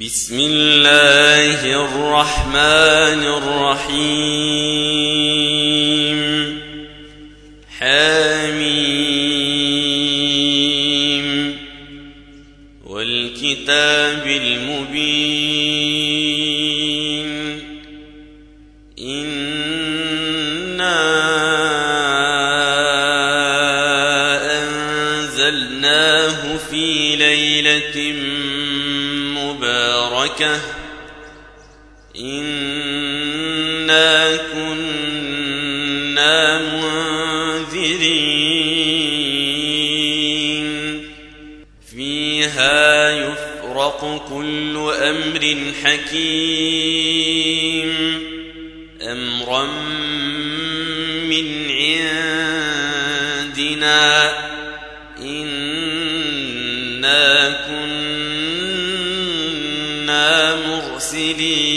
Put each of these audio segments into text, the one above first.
بسم الله الرحمن الرحيم. حميم. والكتاب المبين. إنا أنزلناه في مباركة إنا كنا منذرين. فيها يفرق كل أمر حكيم. أمرا من عندنا مرسلين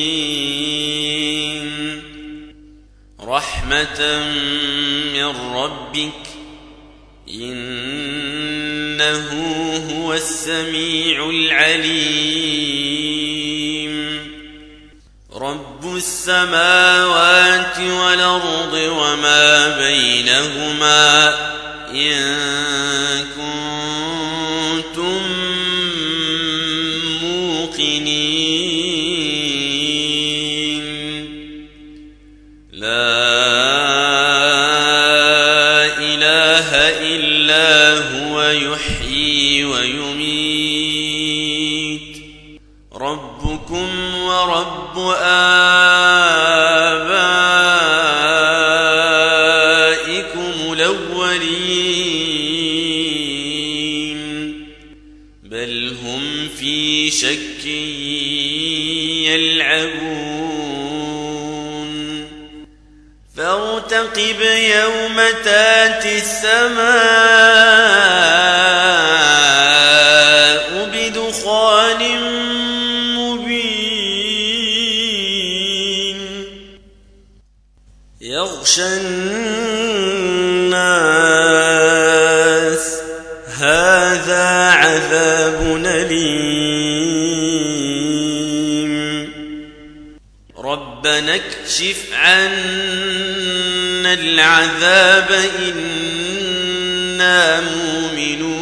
رحمة من ربك. إنه هو السميع العليم. رب السماوات والأرض وما بينهما. إن هو يحيي ويميت. ربكم ورب آبائكم الأولين. بل هم في شك فارتقب يوم تاتي السماء. ربنا اكشف عنا العذاب إنا مؤمنون.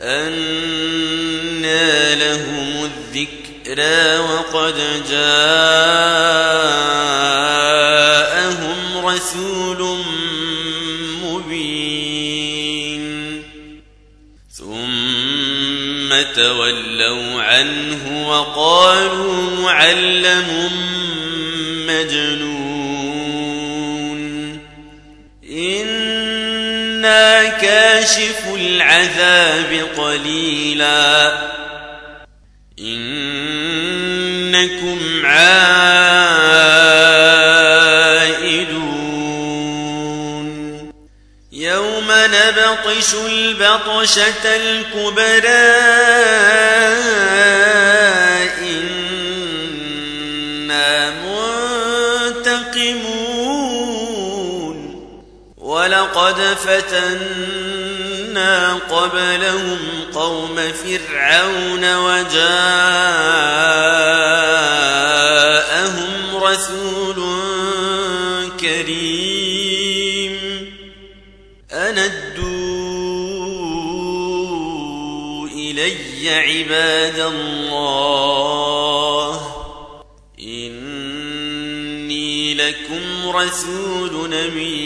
أنى لهم الذكرى وقد جاءهم رسول مبين. تولوا عنه وقالوا معلم مجنون. إنا كاشف العذاب قليلا. نبطش البطشة الكبرى إنا منتقمون. ولقد فتنا قبلهم قوم فرعون وجاءهم الله. إني لكم رسول أمين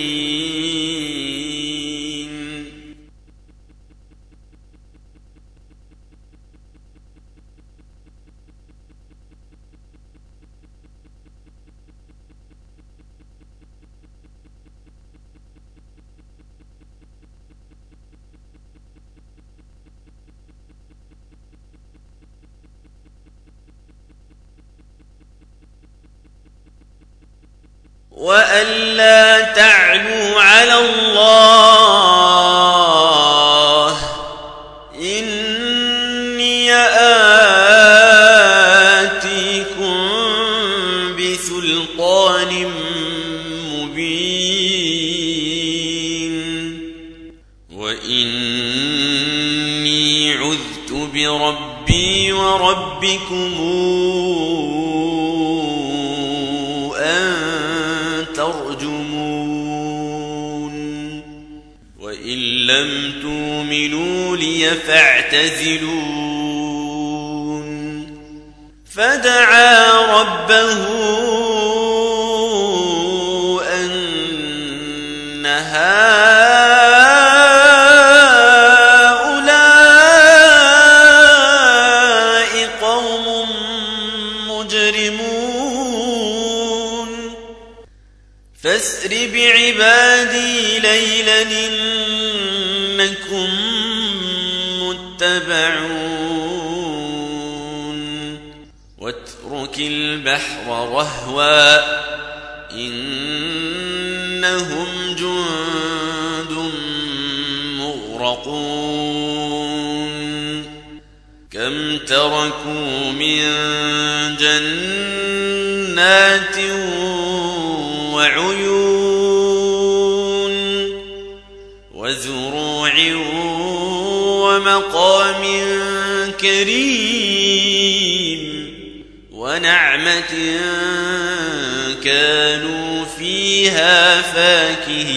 وألا تعلوا على الله. إني آتيكم بسلطان مبين. وإني عذت بربي وربكم لي فاعتزلون. فدعا ربه أن هؤلاء قوم مجرمون. فاسر بعبادي ليلا رهوا إنهم جند مغرقون كم تركوا من جنات ونعمة كانوا فيها فاكهين.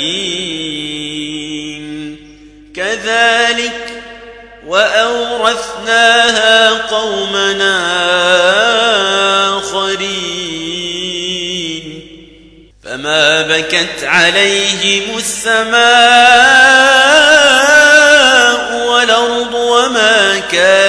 كذلك وأورثناها قومنا آخرين. فما بكت عليهم السماء والأرض وما كانوا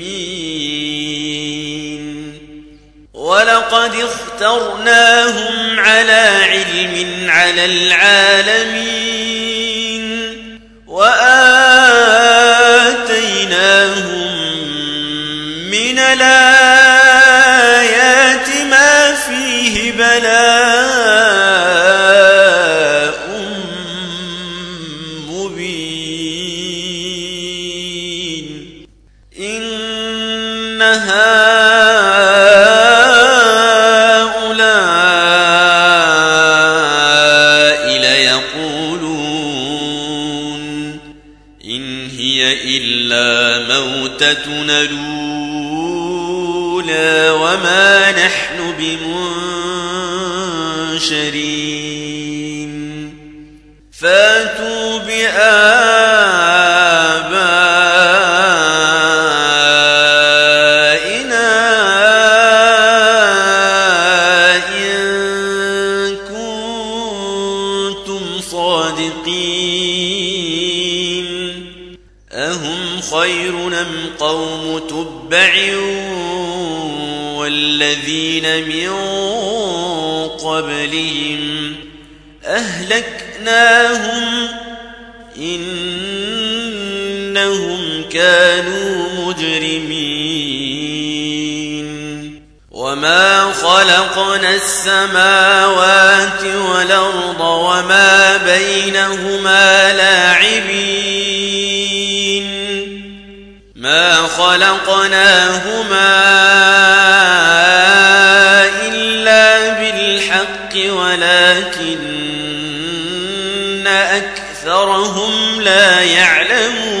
ولقد اخترناهم على علم على العالمين وآتيناهم من الآيات ما فيه بلاء هي إلا موتتنا الأولى وما نحن بمنشرين. فاتوا بآبائنا إن كنتم صادقين. أهم خير أم قوم تبع والذين من قبلهم أهلكناهم إنهم كانوا مجرمين. وما خلقنا السماوات والأرض وما بينهما لاعبين خلقناهما إلا بالحق ولكن أكثرهم لا يعلمون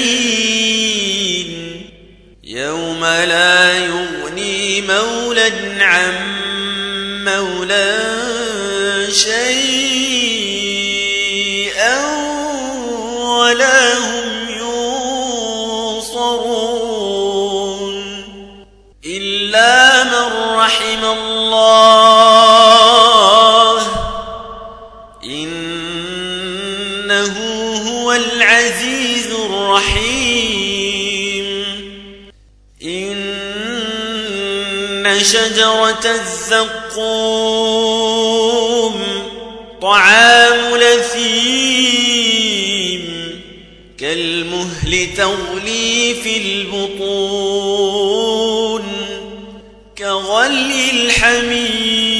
رحم الله. إنه هو العزيز الرحيم. إن شجرة الزقوم طعام لثيم كالمهل تغلي في البطون. الحميم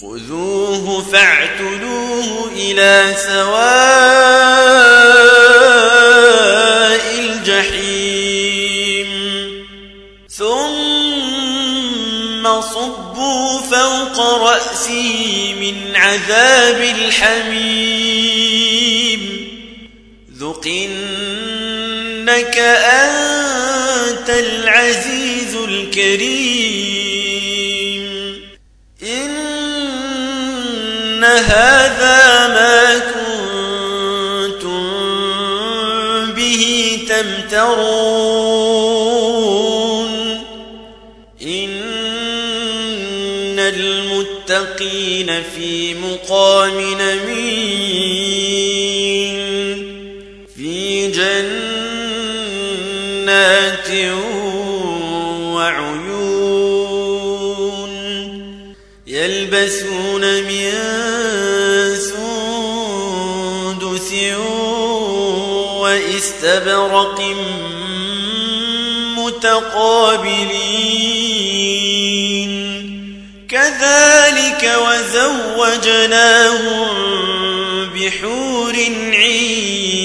خذوه فاعتلوه إلى سواء الجحيم. ثم صبوا فوق رأسه من عذاب الحميم. ذق إنك أنت العزيز الكريم إن هذا ما كنتم به تمترون. إن المتقين في مقام نمين وإستبرق متقابلين. كذلك وزوجناهم بحور عين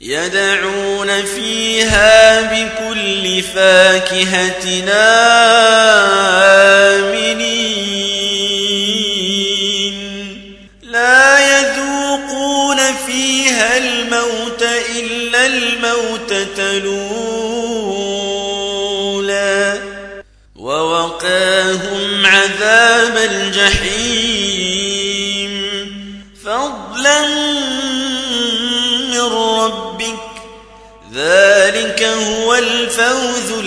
يدعون فيها بكل فاكهة آمنين